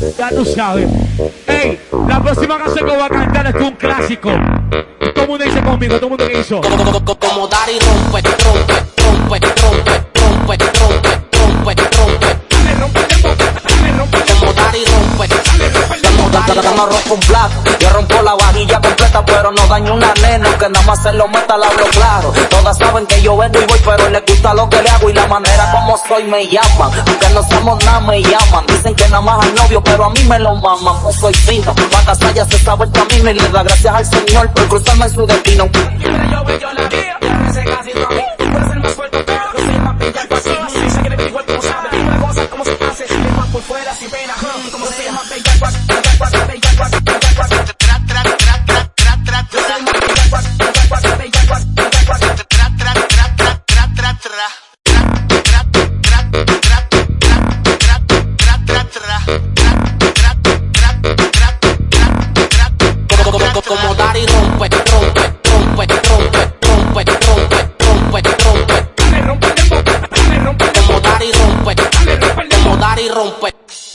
Ya tú sabes. Ey, la próxima canción que voy a cantar es un clásico. Todo el mundo dice conmigo, todo el mundo que hizo. Como, como, como dar y rompe, rompe, rompe, rompe, rompe, rompe, rompe, rompe. Y rompe. Como dar y rompe. No rompo un plato, yo rompo la vajilla completa, pero no daño una nena, que nada más se lo meta la hablo claro. Todas saben que yo vendo y voy, pero les gusta lo que le hago y la manera como soy me llaman. Aunque no somos nada, me llaman. Dicen que nada más al novio, pero a mí me lo maman. Pues soy fino, pa' casa ya se sabe el camino y le da gracias al Señor por cruzarme en su destino. no como se hace. Más por fuera, sin pena, como se llama bella tra. Como dar y rompe, rompe, rompe, rompe, rompe, rompe, rompe, rompe. Rompe, rompe, rompe. Como dar y rompe, rompe, como dar y rompe.